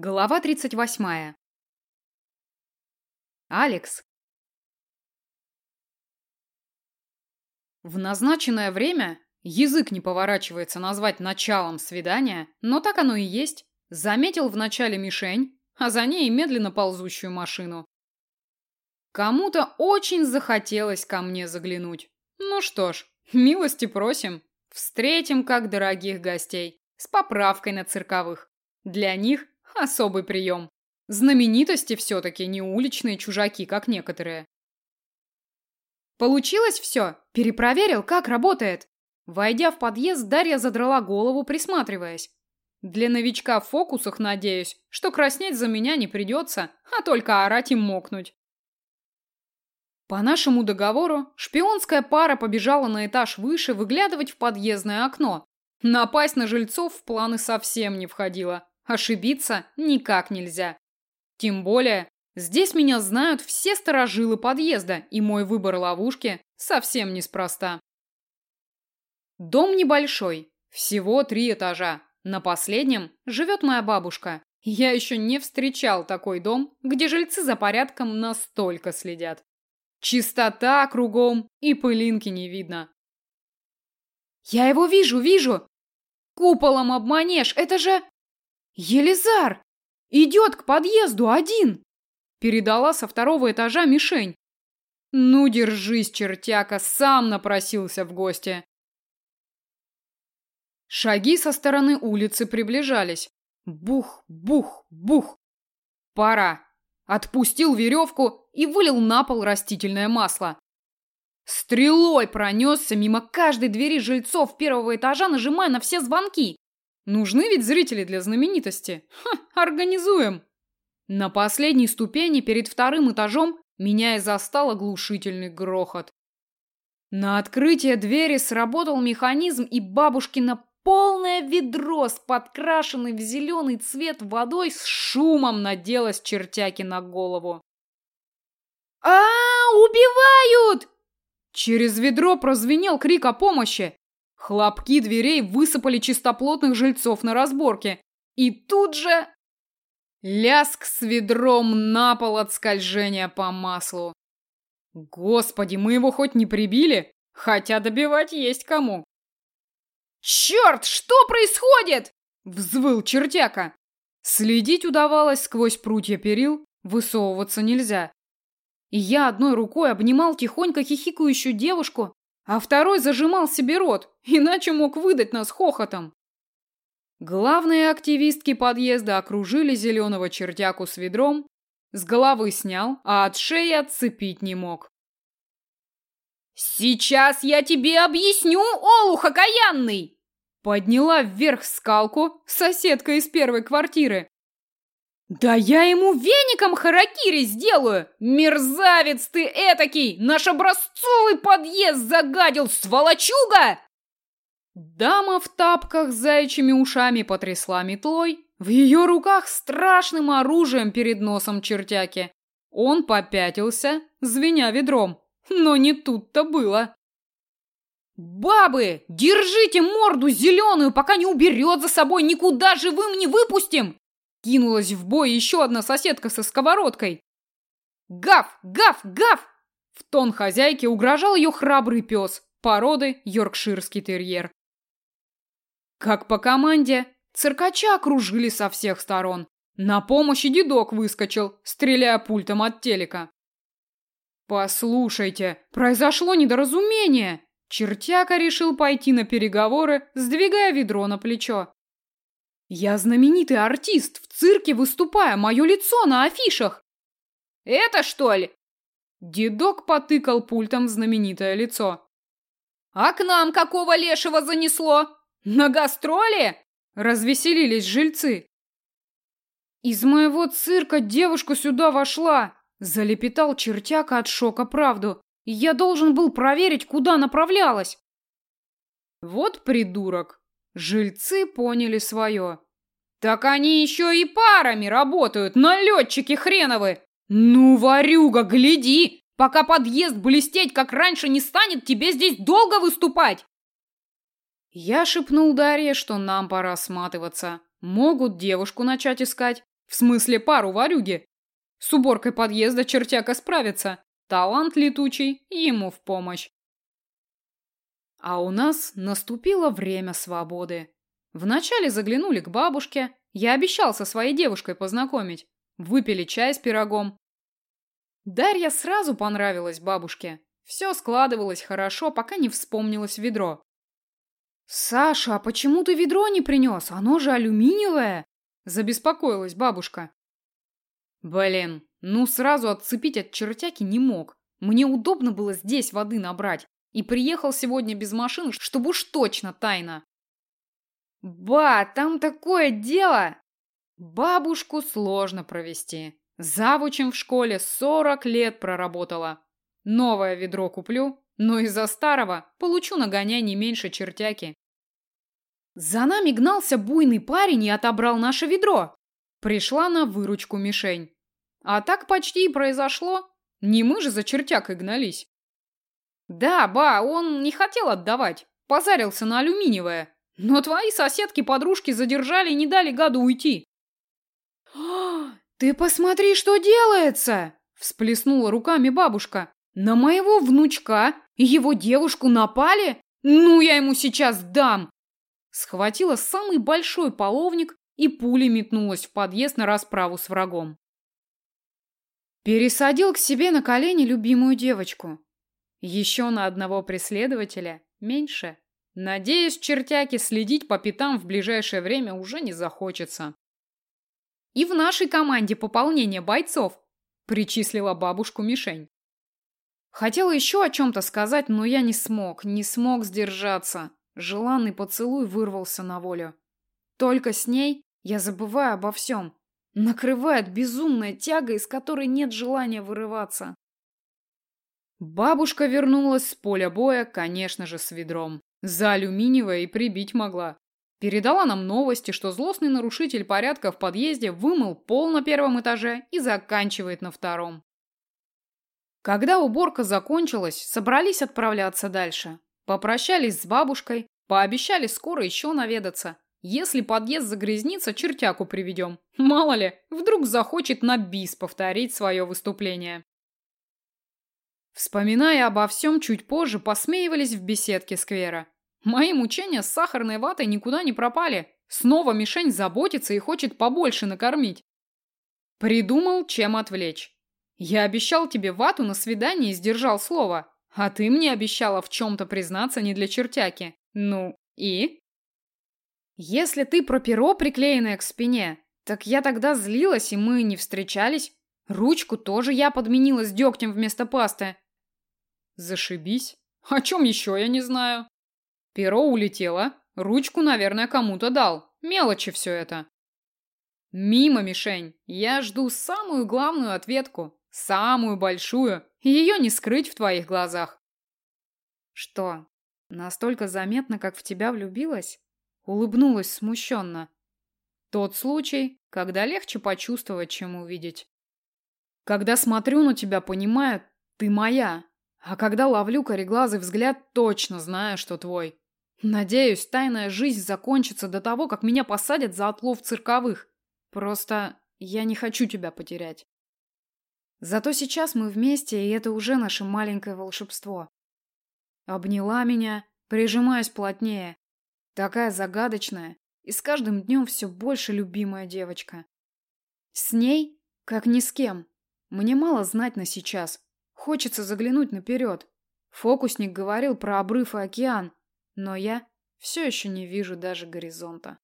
Глава 38. Алекс. В назначенное время язык не поворачивается назвать началом свидания, но так оно и есть. Заметил в начале мишень, а за ней медленно ползущую машину. Кому-то очень захотелось ко мне заглянуть. Ну что ж, милости просим. Встретим как дорогих гостей, с поправкой на цирковых. Для них особый прием. Знаменитости все-таки не уличные чужаки, как некоторые. Получилось все? Перепроверил, как работает. Войдя в подъезд, Дарья задрала голову, присматриваясь. Для новичка в фокусах надеюсь, что краснеть за меня не придется, а только орать и мокнуть. По нашему договору, шпионская пара побежала на этаж выше выглядывать в подъездное окно. Напасть на жильцов в планы совсем не входило. Ошибиться никак нельзя. Тем более, здесь меня знают все сторожилы подъезда, и мой выбор ловушки совсем неспроста. Дом небольшой, всего три этажа. На последнем живет моя бабушка. Я еще не встречал такой дом, где жильцы за порядком настолько следят. Чистота кругом и пылинки не видно. Я его вижу, вижу. Куполом обманешь, это же... «Елизар! Идет к подъезду один!» Передала со второго этажа мишень. «Ну, держись, чертяка, сам напросился в гости!» Шаги со стороны улицы приближались. Бух, бух, бух. Пора. Отпустил веревку и вылил на пол растительное масло. Стрелой пронесся мимо каждой двери жильцов первого этажа, нажимая на все звонки. Нужны ведь зрители для знаменитости. Ха, организуем. На последней ступени перед вторым этажом меня и застал оглушительный грохот. На открытие двери сработал механизм, и бабушкина полное ведро с подкрашенной в зеленый цвет водой с шумом наделось чертяки на голову. а, -а, -а Убивают!» Через ведро прозвенел крик о помощи. Хлопки дверей высыпали чистоплотных жильцов на разборке. И тут же... Ляск с ведром на пол от скольжения по маслу. Господи, мы его хоть не прибили? Хотя добивать есть кому. «Черт, что происходит?» – взвыл чертяка. Следить удавалось сквозь прутья перил, высовываться нельзя. И я одной рукой обнимал тихонько хихикающую девушку, а второй зажимал себе рот, иначе мог выдать нас хохотом. Главные активистки подъезда окружили зеленого чертяку с ведром, с головы снял, а от шеи отцепить не мог. «Сейчас я тебе объясню, олух окаянный!» Подняла вверх скалку соседка из первой квартиры. «Да я ему веником харакири сделаю! Мерзавец ты этакий! Наш образцовый подъезд загадил, сволочуга!» Дама в тапках с заячьими ушами потрясла метлой. В ее руках страшным оружием перед носом чертяки. Он попятился, звеня ведром. Но не тут-то было. «Бабы, держите морду зеленую, пока не уберет за собой, никуда живым не выпустим!» Кинулась в бой еще одна соседка со сковородкой. «Гав! Гав! Гав!» В тон хозяйки угрожал ее храбрый пес, породы йоркширский терьер. Как по команде, циркача окружили со всех сторон. На помощь дедок выскочил, стреляя пультом от телека. «Послушайте, произошло недоразумение!» Чертяка решил пойти на переговоры, сдвигая ведро на плечо. Я знаменитый артист, в цирке выступаю, мое лицо на афишах. Это что ли? Дедок потыкал пультом в знаменитое лицо. А к нам какого лешего занесло? На гастроли? Развеселились жильцы. Из моего цирка девушка сюда вошла, залепетал чертяка от шока правду. Я должен был проверить, куда направлялась. Вот придурок. Жильцы поняли свое. Так они еще и парами работают, налетчики хреновы. Ну, варюга, гляди, пока подъезд блестеть, как раньше, не станет, тебе здесь долго выступать. Я шепнул Дарье, что нам пора сматываться. Могут девушку начать искать. В смысле пару варюги. С уборкой подъезда чертяка справится. Талант летучий ему в помощь. А у нас наступило время свободы. Вначале заглянули к бабушке. Я обещал со своей девушкой познакомить. Выпили чай с пирогом. Дарья сразу понравилась бабушке. Все складывалось хорошо, пока не вспомнилось ведро. «Саша, а почему ты ведро не принес? Оно же алюминиевое!» Забеспокоилась бабушка. Блин, ну сразу отцепить от чертяки не мог. Мне удобно было здесь воды набрать. И приехал сегодня без машины, чтобы уж точно тайно. Ба, там такое дело! Бабушку сложно провести. Завучем в школе 40 лет проработала. Новое ведро куплю, но из-за старого получу нагоняй не меньше чертяки. За нами гнался буйный парень и отобрал наше ведро. Пришла на выручку мишень. А так почти и произошло. Не мы же за чертякой гнались. Да, ба, он не хотел отдавать. Позарился на алюминиевое. Но твои соседки-подружки задержали и не дали гаду уйти. «Ты посмотри, что делается!» Всплеснула руками бабушка. «На моего внучка и его девушку напали? Ну, я ему сейчас дам!» Схватила самый большой половник и пулей метнулась в подъезд на расправу с врагом. Пересадил к себе на колени любимую девочку. Еще на одного преследователя меньше. Надеюсь, чертяки следить по пятам в ближайшее время уже не захочется. И в нашей команде пополнение бойцов, причислила бабушку мишень. Хотела еще о чем-то сказать, но я не смог, не смог сдержаться. Желанный поцелуй вырвался на волю. Только с ней я забываю обо всем. Накрывает безумная тяга, из которой нет желания вырываться. Бабушка вернулась с поля боя, конечно же, с ведром. За алюминиевое и прибить могла. Передала нам новости, что злостный нарушитель порядка в подъезде вымыл пол на первом этаже и заканчивает на втором. Когда уборка закончилась, собрались отправляться дальше. Попрощались с бабушкой, пообещали скоро еще наведаться. Если подъезд загрязнится, чертяку приведем. Мало ли, вдруг захочет на бис повторить свое выступление. Вспоминая обо всем чуть позже, посмеивались в беседке сквера. Мои мучения с сахарной ватой никуда не пропали. Снова мишень заботится и хочет побольше накормить. Придумал, чем отвлечь. Я обещал тебе вату на свидание и сдержал слово. А ты мне обещала в чем-то признаться не для чертяки. Ну, и? Если ты про перо, приклеенное к спине, так я тогда злилась, и мы не встречались. Ручку тоже я подменила с дегтем вместо пасты. Зашибись. О чем еще я не знаю. Перо улетело, ручку, наверное, кому-то дал. Мелочи все это. Мимо, мишень. Я жду самую главную ответку. Самую большую. Ее не скрыть в твоих глазах. Что, настолько заметно, как в тебя влюбилась? Улыбнулась смущенно. Тот случай, когда легче почувствовать, чем увидеть. Когда смотрю на тебя, понимаю, ты моя. А когда ловлю кореглазый взгляд, точно знаю, что твой. Надеюсь, тайная жизнь закончится до того, как меня посадят за отлов цирковых. Просто я не хочу тебя потерять. Зато сейчас мы вместе, и это уже наше маленькое волшебство. Обняла меня, прижимаясь плотнее, Такая загадочная и с каждым днем все больше любимая девочка. С ней, как ни с кем. Мне мало знать на сейчас. Хочется заглянуть наперед. Фокусник говорил про обрыв и океан, но я все еще не вижу даже горизонта.